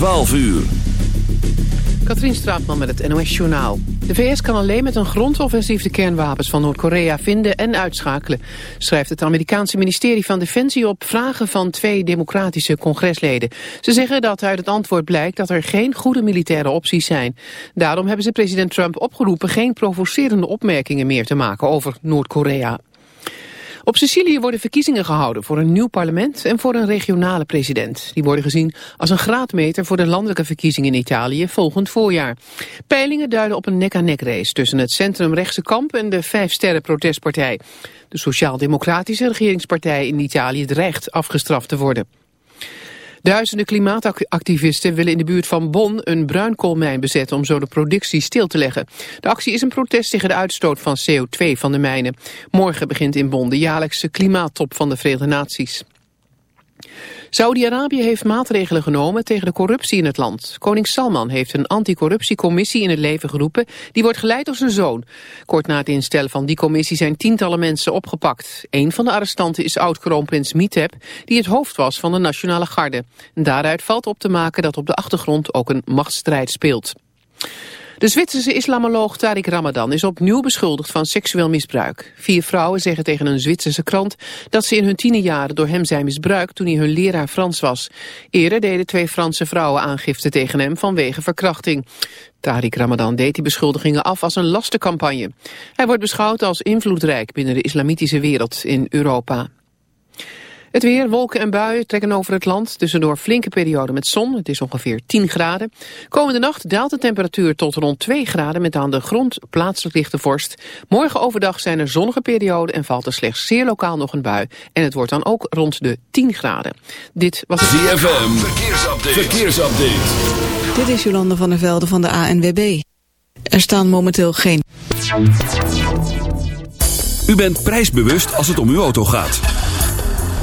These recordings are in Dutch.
12 uur. Katrien Straatman met het NOS-journaal. De VS kan alleen met een grondoffensief de kernwapens van Noord-Korea vinden en uitschakelen, schrijft het Amerikaanse ministerie van Defensie op vragen van twee democratische congresleden. Ze zeggen dat uit het antwoord blijkt dat er geen goede militaire opties zijn. Daarom hebben ze president Trump opgeroepen geen provocerende opmerkingen meer te maken over Noord-Korea. Op Sicilië worden verkiezingen gehouden voor een nieuw parlement en voor een regionale president. Die worden gezien als een graadmeter voor de landelijke verkiezingen in Italië volgend voorjaar. Peilingen duiden op een nek-aan-nek race tussen het centrumrechtse kamp en de vijf-sterren protestpartij. De sociaal-democratische regeringspartij in Italië dreigt afgestraft te worden. Duizenden klimaatactivisten willen in de buurt van Bonn een bruinkoolmijn bezetten om zo de productie stil te leggen. De actie is een protest tegen de uitstoot van CO2 van de mijnen. Morgen begint in Bonn de jaarlijkse klimaattop van de Verenigde Naties. Saudi-Arabië heeft maatregelen genomen tegen de corruptie in het land. Koning Salman heeft een anticorruptiecommissie in het leven geroepen. Die wordt geleid door zijn zoon. Kort na het instellen van die commissie zijn tientallen mensen opgepakt. Een van de arrestanten is oud-kroonprins Miteb, die het hoofd was van de Nationale Garde. daaruit valt op te maken dat op de achtergrond ook een machtsstrijd speelt. De Zwitserse islamoloog Tariq Ramadan is opnieuw beschuldigd van seksueel misbruik. Vier vrouwen zeggen tegen een Zwitserse krant dat ze in hun tienerjaren door hem zijn misbruikt toen hij hun leraar Frans was. Eerder deden twee Franse vrouwen aangifte tegen hem vanwege verkrachting. Tariq Ramadan deed die beschuldigingen af als een lastencampagne. Hij wordt beschouwd als invloedrijk binnen de islamitische wereld in Europa. Het weer, wolken en buien trekken over het land. Tussendoor flinke perioden met zon. Het is ongeveer 10 graden. Komende nacht daalt de temperatuur tot rond 2 graden... met aan de grond plaatselijk lichte vorst. Morgen overdag zijn er zonnige perioden... en valt er slechts zeer lokaal nog een bui. En het wordt dan ook rond de 10 graden. Dit was... ZFM, verkeersupdate. verkeersupdate. Dit is Jolande van der Velde van de ANWB. Er staan momenteel geen... U bent prijsbewust als het om uw auto gaat.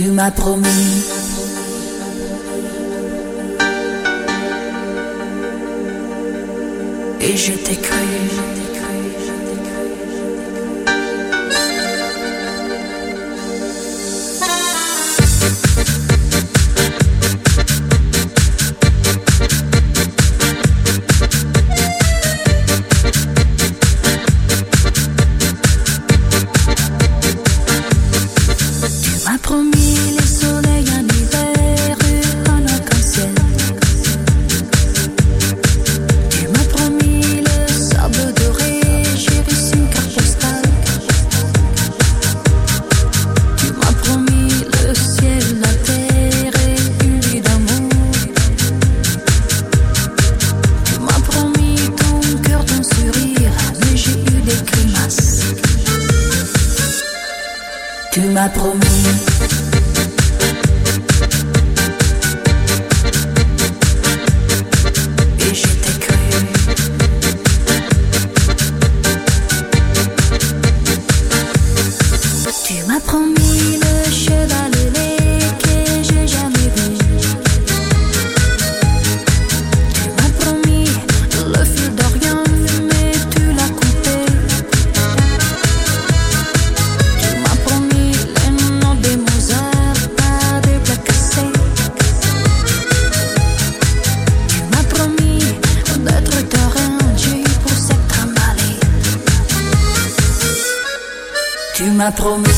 Tu m'as promis. Et je t'ai cru. Promis.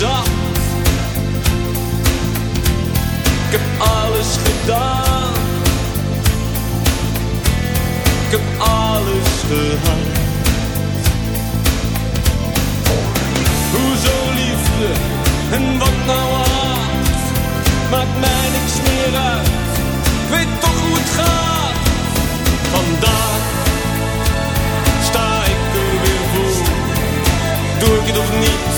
Ik heb alles gedaan. Ik heb alles gehad. Hoezo liefde en wat nou haat? Maakt mij niks meer uit. Ik weet toch hoe het gaat. Vandaag sta ik er weer voor. Doe ik het of niet?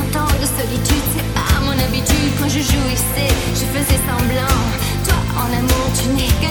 quand je jouissais, je faisais semblant. Toi en amour, tu n'es qu'un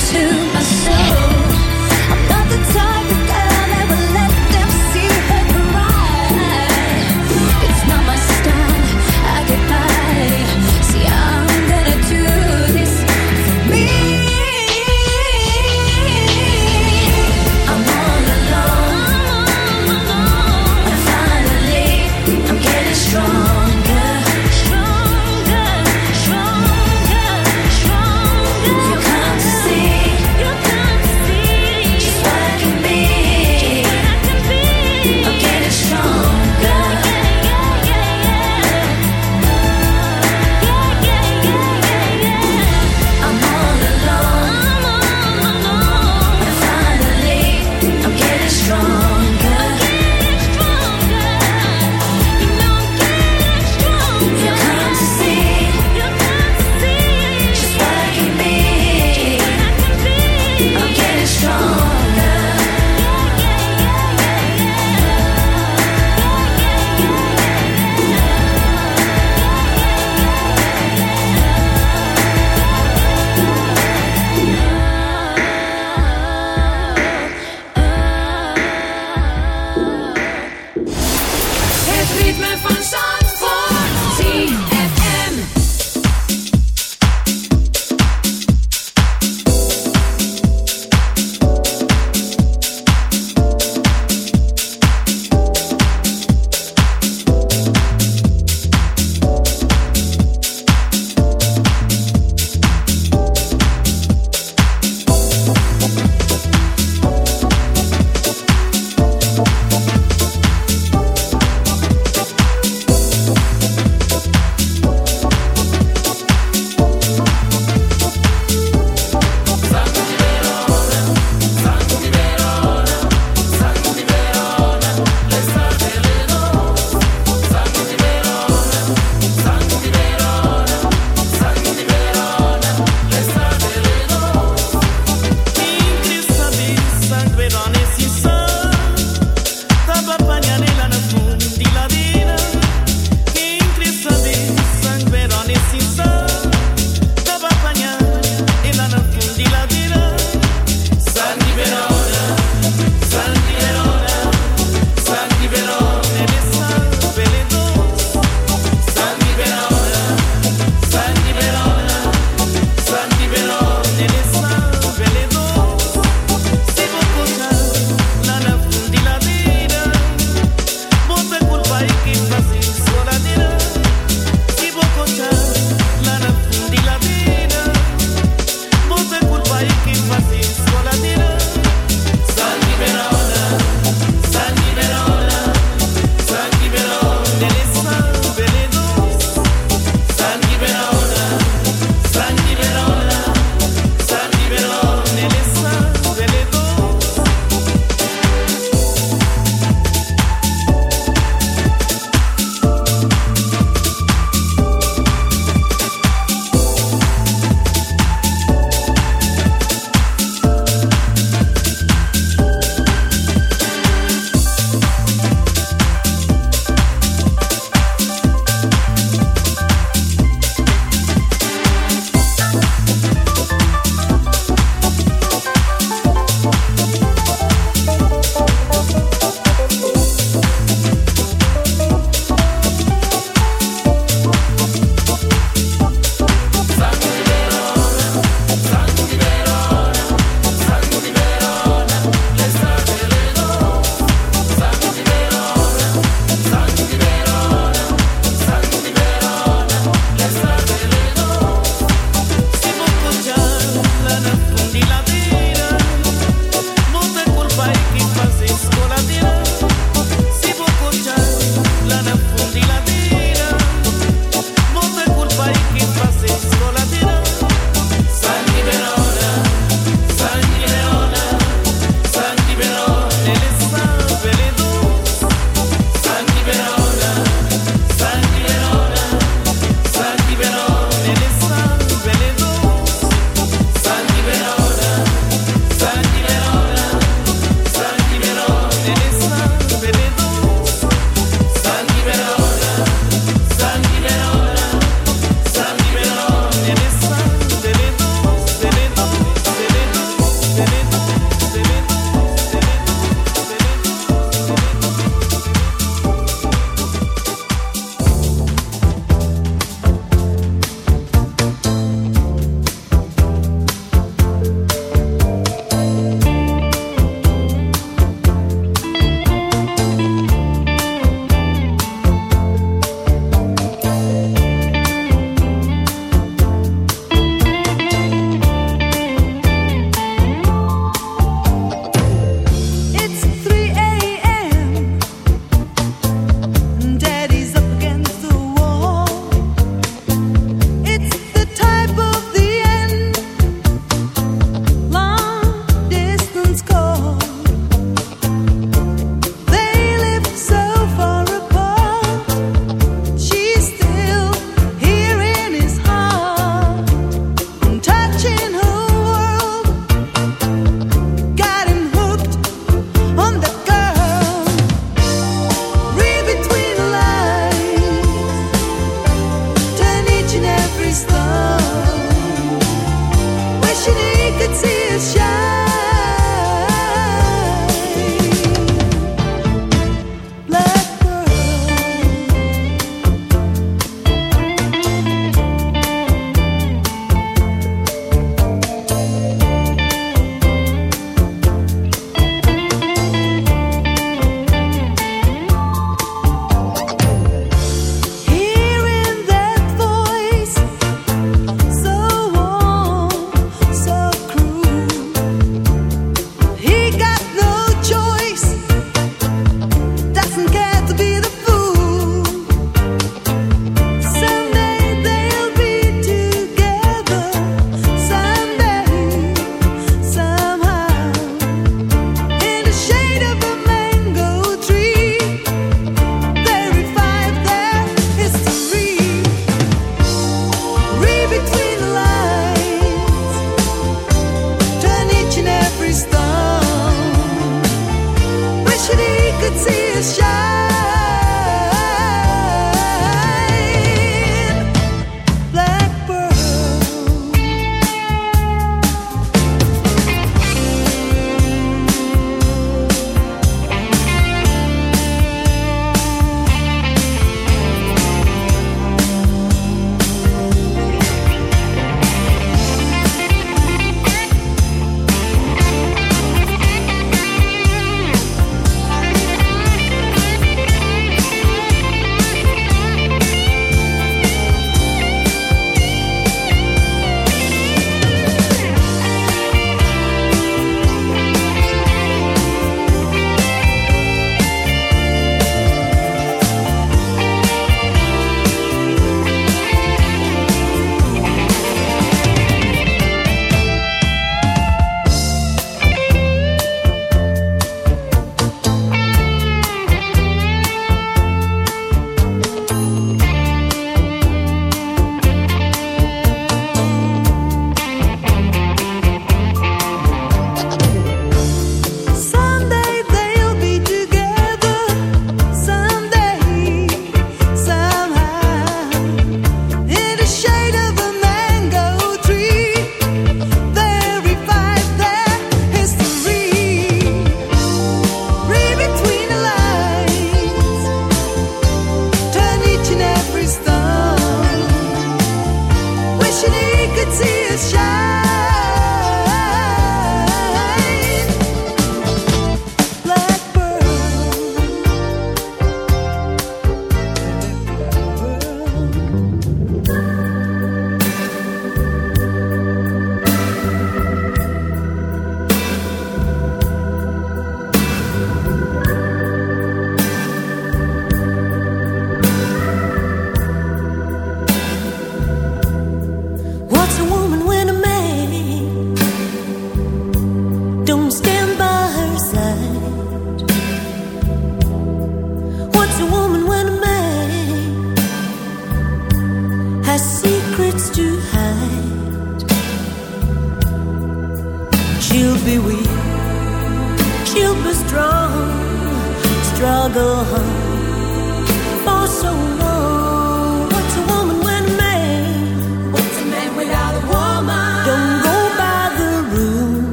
to